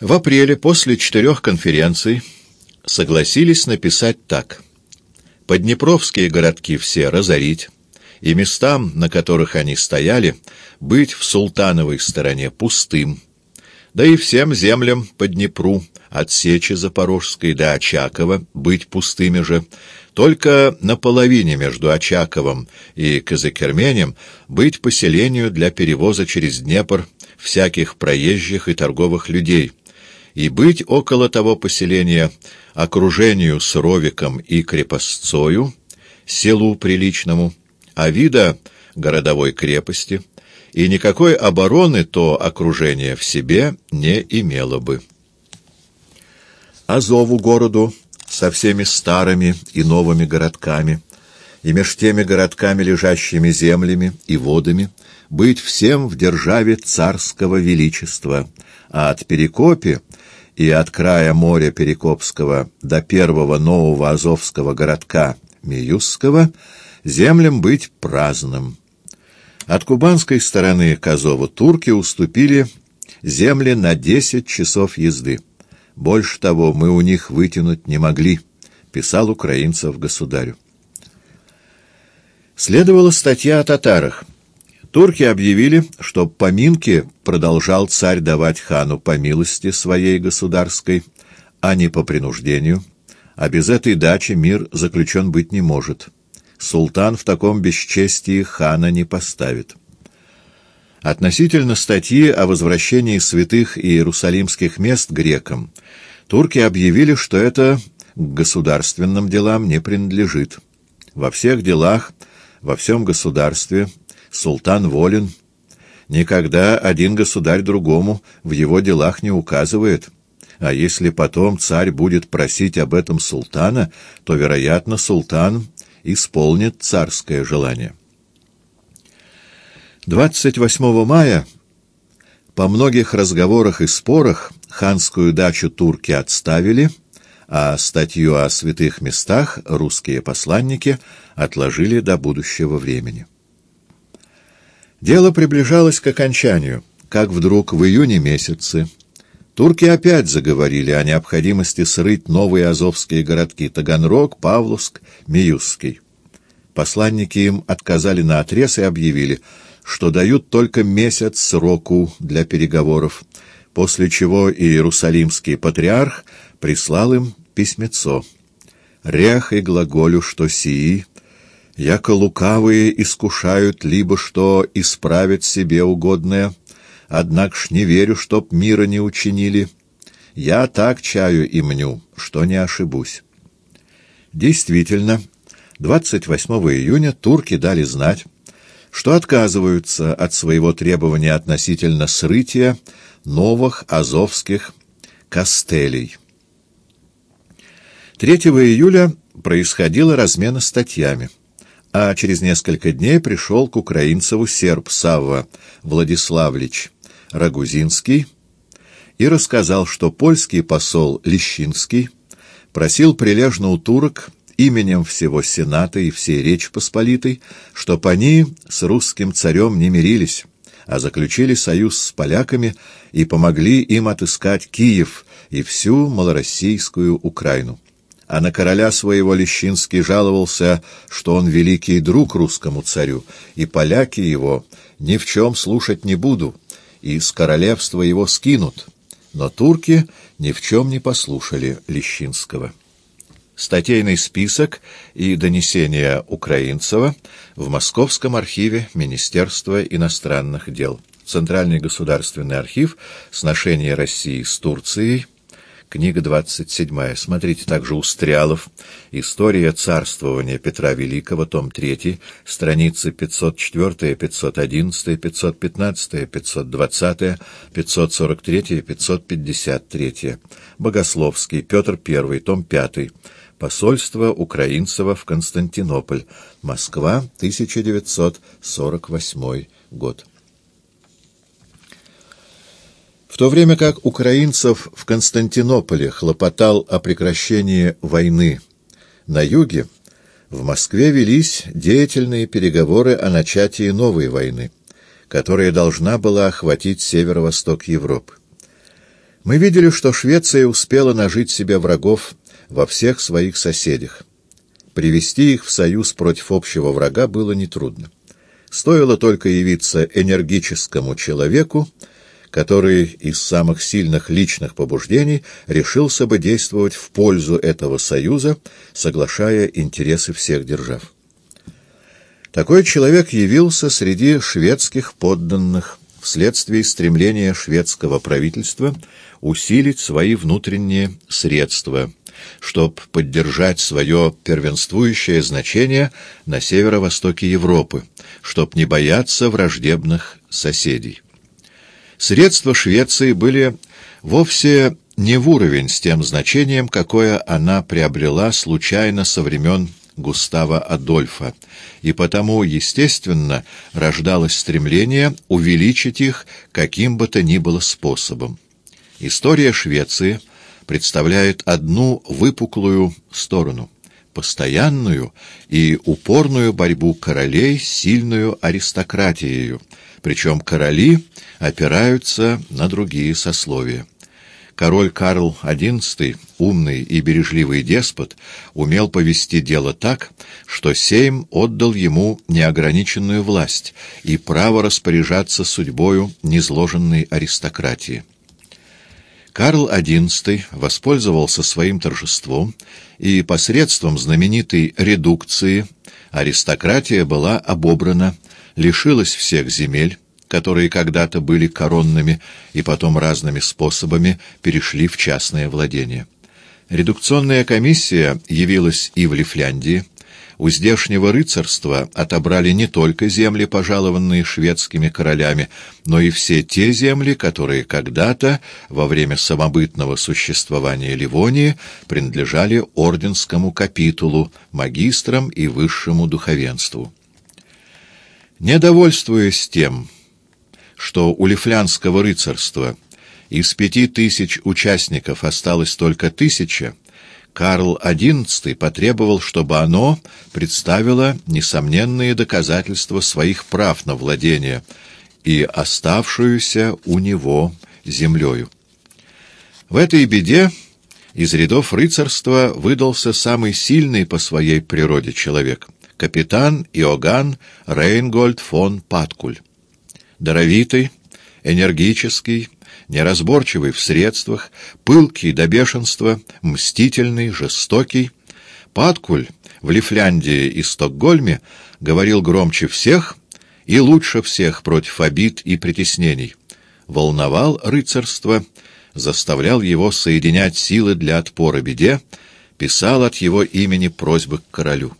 В апреле после четырех конференций согласились написать так. Поднепровские городки все разорить, и местам, на которых они стояли, быть в султановой стороне пустым, да и всем землям по Днепру, от Сечи Запорожской до Очакова, быть пустыми же, только на половине между Очаковым и Казакерменем быть поселению для перевоза через Днепр всяких проезжих и торговых людей, и быть около того поселения окружению с ровиком и крепостцою, селу приличному, а вида городовой крепости, и никакой обороны то окружение в себе не имело бы. Азову городу со всеми старыми и новыми городками, и меж теми городками, лежащими землями и водами, быть всем в державе царского величества, а от Перекопи и от края моря Перекопского до первого нового азовского городка Миюсского землям быть праздным. От кубанской стороны к Азову турки уступили земли на десять часов езды. Больше того мы у них вытянуть не могли, писал украинцев государю. Следовала статья о татарах. Турки объявили, что поминки продолжал царь давать хану по милости своей государской, а не по принуждению, а без этой дачи мир заключен быть не может. Султан в таком бесчестии хана не поставит. Относительно статьи о возвращении святых иерусалимских мест грекам, турки объявили, что это к государственным делам не принадлежит. Во всех делах, во всем государстве – Султан волен. Никогда один государь другому в его делах не указывает. А если потом царь будет просить об этом султана, то, вероятно, султан исполнит царское желание. 28 мая по многих разговорах и спорах ханскую дачу турки отставили, а статью о святых местах русские посланники отложили до будущего времени. Дело приближалось к окончанию, как вдруг в июне месяце турки опять заговорили о необходимости срыть новые азовские городки Таганрог, Павловск, Миюсский. Посланники им отказали на отрез и объявили, что дают только месяц сроку для переговоров, после чего Иерусалимский патриарх прислал им письмецо. «Рех и глаголю, что сии яко лукавые искушают либо что исправить себе угодное, однако ж не верю, чтоб мира не учинили. Я так чаю и мню, что не ошибусь. Действительно, 28 июня турки дали знать, что отказываются от своего требования относительно срытия новых азовских костелей. 3 июля происходила размена статьями а через несколько дней пришел к украинцеву серб Савва Владиславлич Рагузинский и рассказал, что польский посол Лещинский просил прилежно у турок именем всего Сената и всей Речи Посполитой, чтоб они с русским царем не мирились, а заключили союз с поляками и помогли им отыскать Киев и всю малороссийскую Украину а на короля своего Лещинский жаловался, что он великий друг русскому царю, и поляки его ни в чем слушать не буду, и с королевства его скинут. Но турки ни в чем не послушали Лещинского. Статейный список и донесения Украинцева в Московском архиве Министерства иностранных дел. Центральный государственный архив «Сношение России с Турцией» Книга 27. Смотрите также Устрялов. История царствования Петра Великого, том 3, страницы 504, 511, 515, 520, 543, 553. Богословский. Петр I, том 5. Посольство Украинцева в Константинополь. Москва, 1948 год. В то время как украинцев в Константинополе хлопотал о прекращении войны на юге, в Москве велись деятельные переговоры о начатии новой войны, которая должна была охватить северо-восток Европы. Мы видели, что Швеция успела нажить себе врагов во всех своих соседях. Привести их в союз против общего врага было нетрудно. Стоило только явиться энергическому человеку, который из самых сильных личных побуждений решился бы действовать в пользу этого союза, соглашая интересы всех держав. Такой человек явился среди шведских подданных вследствие стремления шведского правительства усилить свои внутренние средства, чтобы поддержать свое первенствующее значение на северо-востоке Европы, чтобы не бояться враждебных соседей. Средства Швеции были вовсе не в уровень с тем значением, какое она приобрела случайно со времен Густава Адольфа, и потому, естественно, рождалось стремление увеличить их каким бы то ни было способом. История Швеции представляет одну выпуклую сторону — постоянную и упорную борьбу королей с сильную аристократией, причем короли опираются на другие сословия. Король Карл XI, умный и бережливый деспот, умел повести дело так, что Сейм отдал ему неограниченную власть и право распоряжаться судьбою незложенной аристократии. Карл XI воспользовался своим торжеством, и посредством знаменитой редукции аристократия была обобрана, лишилась всех земель, которые когда-то были коронными и потом разными способами перешли в частное владение. Редукционная комиссия явилась и в Лифляндии. У здешнего рыцарства отобрали не только земли, пожалованные шведскими королями, но и все те земли, которые когда-то, во время самобытного существования Ливонии, принадлежали орденскому капитулу, магистрам и высшему духовенству. Недовольствуясь тем, что у лифлянского рыцарства из пяти тысяч участников осталось только тысяча, Карл XI потребовал, чтобы оно представило несомненные доказательства своих прав на владение и оставшуюся у него землею. В этой беде из рядов рыцарства выдался самый сильный по своей природе человек — капитан Иоганн Рейнгольд фон Паткуль даровитый, энергический, неразборчивый в средствах, пылкий до бешенства, мстительный, жестокий. Паткуль в Лифляндии и Стокгольме говорил громче всех и лучше всех против обид и притеснений. Волновал рыцарство, заставлял его соединять силы для отпора беде, писал от его имени просьбы к королю.